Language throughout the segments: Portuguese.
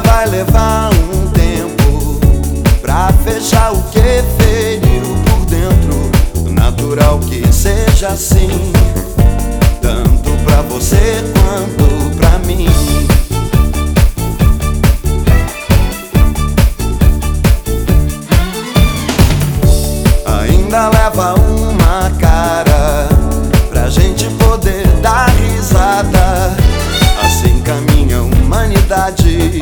vai levar um tempo pra fechar o que feriu por dentro. Natural que seja assim, tanto pra você quanto pra mim. Ainda leva uma cara pra gente poder dar risada. Assim caminha a humanidade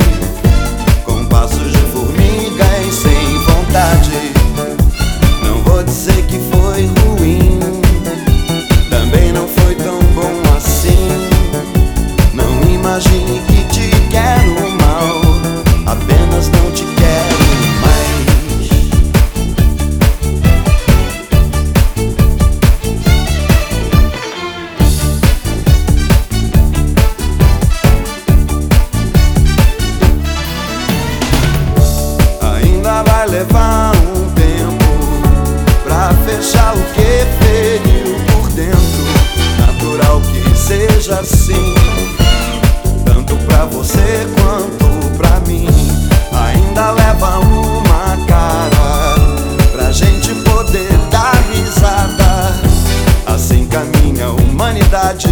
pra você quanto pra mim. Ainda leva uma cara pra gente poder dar risada. Assim caminha a humanidade,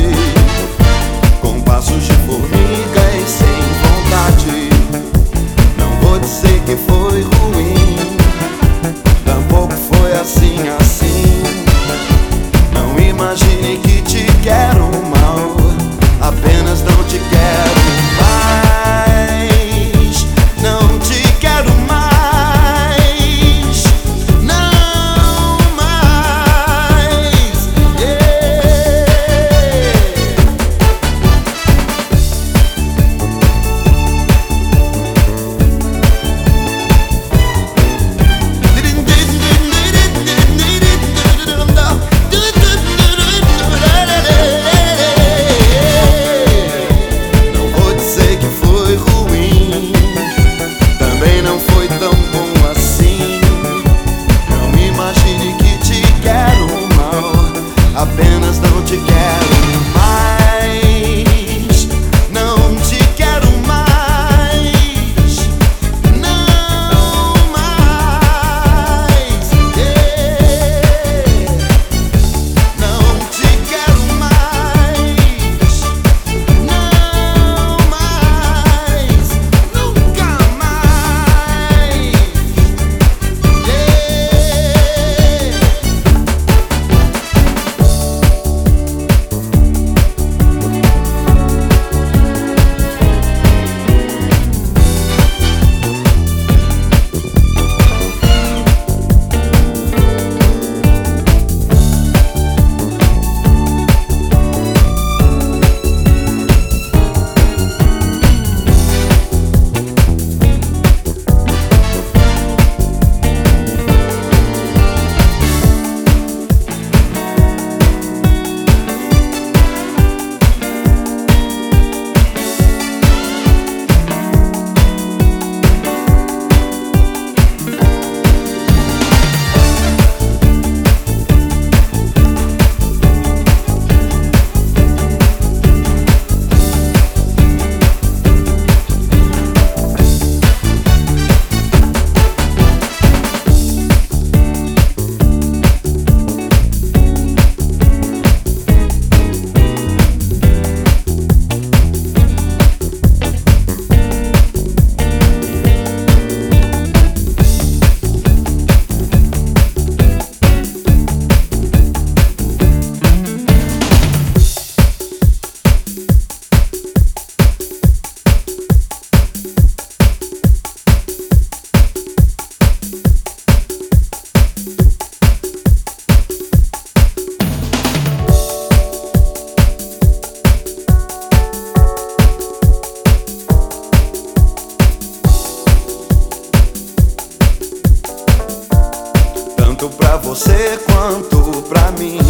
Tanto pra você quanto pra mim.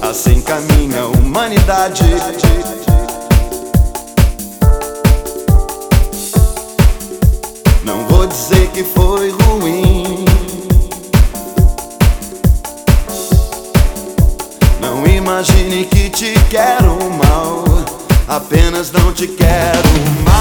Assim caminha a humanidade. Não vou dizer que foi ruim. Não imagine que te quero mal, apenas não te quero mais.